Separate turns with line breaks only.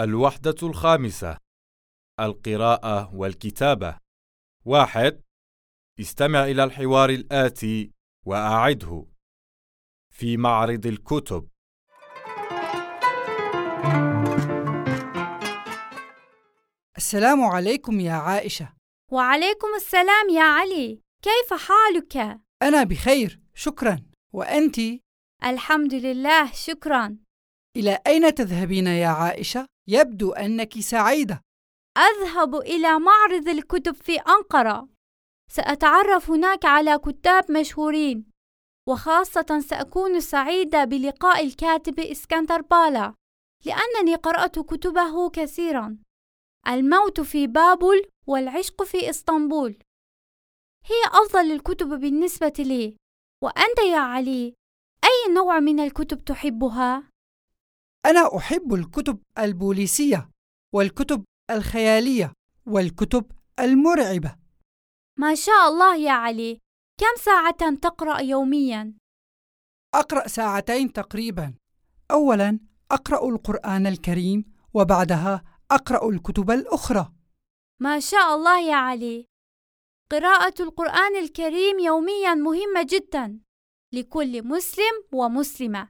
الوحدة الخامسة القراءة والكتابة. واحد استمع إلى الحوار الآتي وأعده. في معرض الكتب.
السلام عليكم يا عائشة.
وعليكم السلام يا علي. كيف حالك؟
أنا بخير شكرا. وأنت؟
الحمد لله شكرا.
إلى أين تذهبين يا عائشة؟ يبدو أنك سعيدة.
أذهب إلى معرض الكتب في أنقرة. سأتعرف هناك على كتاب مشهورين وخاصة سأكون سعيدة بلقاء الكاتب إسكندر بالا لأنني قرأت كتبه كثيرا. الموت في بابل والعشق في إسطنبول. هي أفضل الكتب بالنسبة لي. وأنت يا علي أي نوع من الكتب تحبها؟
أنا أحب الكتب البوليسية والكتب الخيالية والكتب المرعبة.
ما شاء الله يا علي. كم ساعة تقرأ يوميا؟
أقرأ ساعتين تقريبا. أولا أقرأ القرآن الكريم وبعدها أقرأ الكتب الأخرى.
ما شاء الله يا علي. قراءة القرآن الكريم يوميا مهمة جدا لكل مسلم ومسلمة.